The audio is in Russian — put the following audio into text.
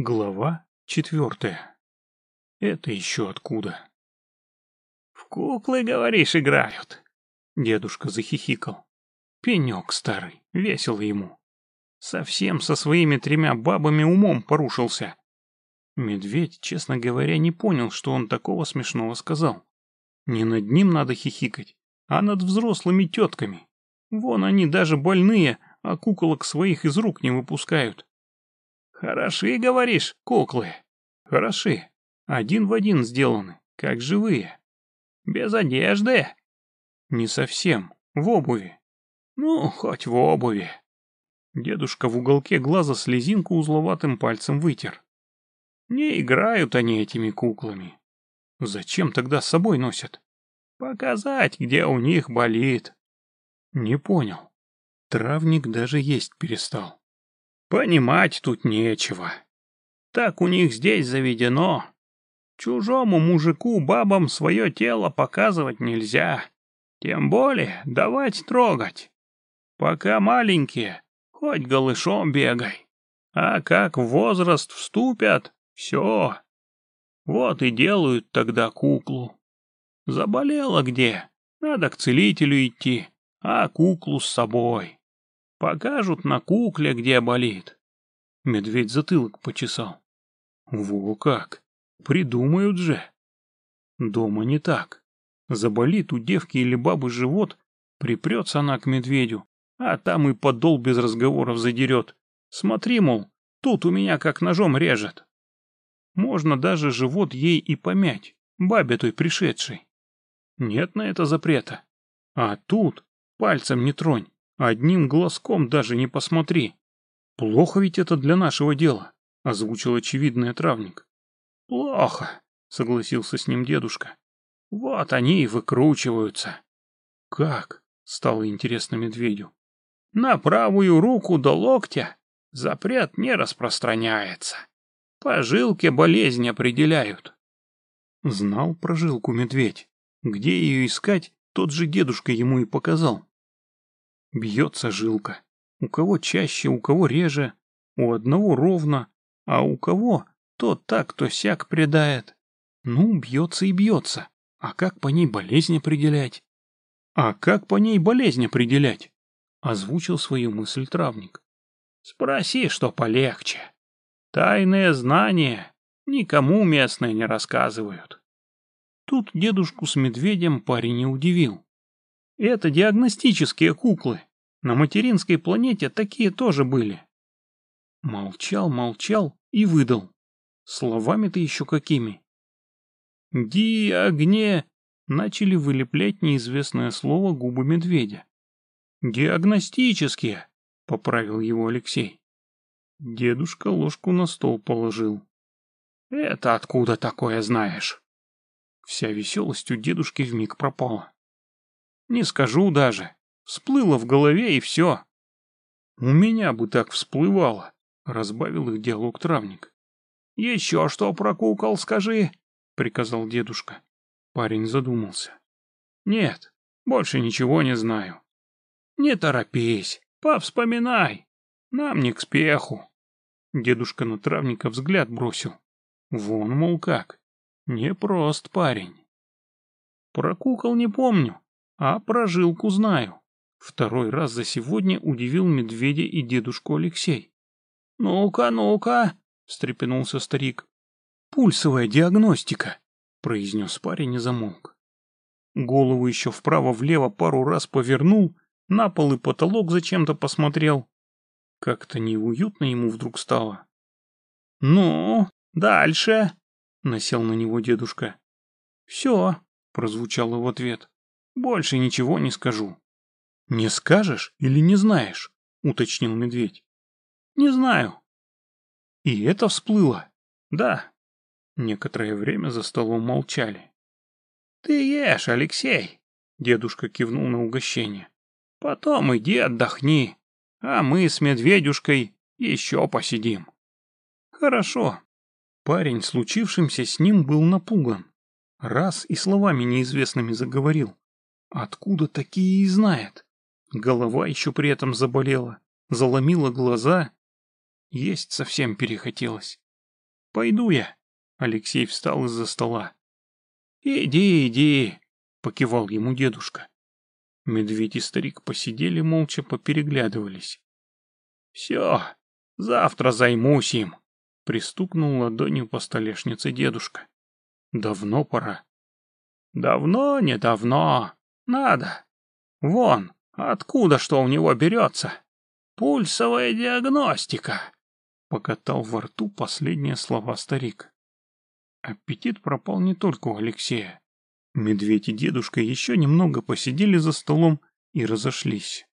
Глава четвертая. Это еще откуда? В куклы, говоришь, играют? Дедушка захихикал. Пенек старый, весело ему. Совсем со своими тремя бабами умом порушился. Медведь, честно говоря, не понял, что он такого смешного сказал. Не над ним надо хихикать, а над взрослыми тетками. Вон они даже больные, а куколок своих из рук не выпускают. Хороши, говоришь, куклы? Хороши. Один в один сделаны, как живые. Без одежды? Не совсем. В обуви. Ну, хоть в обуви. Дедушка в уголке глаза слезинку узловатым пальцем вытер. Не играют они этими куклами. Зачем тогда с собой носят? Показать, где у них болит. Не понял. Травник даже есть перестал. Понимать тут нечего. Так у них здесь заведено. Чужому мужику бабам свое тело показывать нельзя. Тем более давать трогать. Пока маленькие, хоть голышом бегай. А как в возраст вступят, все. Вот и делают тогда куклу. Заболела где, надо к целителю идти, а куклу с собой. Покажут на кукле, где болит. Медведь затылок почесал. Во как! Придумают же. Дома не так. Заболит у девки или бабы живот, припрется она к медведю, а там и подол без разговоров задерет. Смотри, мол, тут у меня как ножом режет. Можно даже живот ей и помять, бабе той пришедшей. Нет на это запрета. А тут пальцем не тронь. Одним глазком даже не посмотри. Плохо ведь это для нашего дела, озвучил очевидный травник. Плохо, согласился с ним дедушка. Вот они и выкручиваются. Как? Стало интересно медведю. На правую руку до локтя запрет не распространяется. По жилке болезнь определяют. Знал про жилку медведь. Где ее искать, тот же дедушка ему и показал. Бьется жилка. У кого чаще, у кого реже, у одного ровно, а у кого то так, то сяк предает. Ну, бьется и бьется. А как по ней болезнь определять? А как по ней болезнь определять? Озвучил свою мысль травник. Спроси, что полегче. Тайные знания никому местные не рассказывают. Тут дедушку с медведем парень не удивил. Это диагностические куклы. На материнской планете такие тоже были. Молчал, молчал и выдал. Словами-то еще какими. Диагне... Начали вылеплять неизвестное слово губы медведя. «Диагностические», — поправил его Алексей. Дедушка ложку на стол положил. «Это откуда такое знаешь?» Вся веселость у дедушки вмиг пропала. Не скажу даже. Всплыло в голове и все. У меня бы так всплывало, разбавил их диалог травник. Еще что про кукол скажи, приказал дедушка. Парень задумался. Нет, больше ничего не знаю. Не торопись, повспоминай. Нам не к спеху. Дедушка на травника взгляд бросил. Вон, мол, как. Непрост парень. Про кукол не помню, а прожилку знаю. Второй раз за сегодня удивил медведя и дедушку Алексей. «Ну-ка, ну-ка!» — встрепенулся старик. «Пульсовая диагностика!» — произнес парень и замолк. Голову еще вправо-влево пару раз повернул, на пол и потолок зачем-то посмотрел. Как-то неуютно ему вдруг стало. «Ну, дальше!» — насел на него дедушка. «Все!» — прозвучало в ответ. Больше ничего не скажу. Не скажешь или не знаешь? Уточнил медведь. Не знаю. И это всплыло? Да. Некоторое время за столом молчали. Ты ешь, Алексей. Дедушка кивнул на угощение. Потом иди отдохни, а мы с медведюшкой еще посидим. Хорошо. Парень, случившимся с ним, был напуган. Раз и словами неизвестными заговорил. Откуда такие и знает? Голова еще при этом заболела, заломила глаза. Есть совсем перехотелось. Пойду я. Алексей встал из-за стола. Иди, иди, покивал ему дедушка. Медведь и старик посидели молча, попереглядывались. Все, завтра займусь им, пристукнул ладонью по столешнице дедушка. Давно пора. Давно, не давно. Надо. Вон, откуда что у него берется? Пульсовая диагностика. Покатал во рту последние слова старик. Аппетит пропал не только у Алексея. Медведь и дедушка еще немного посидели за столом и разошлись.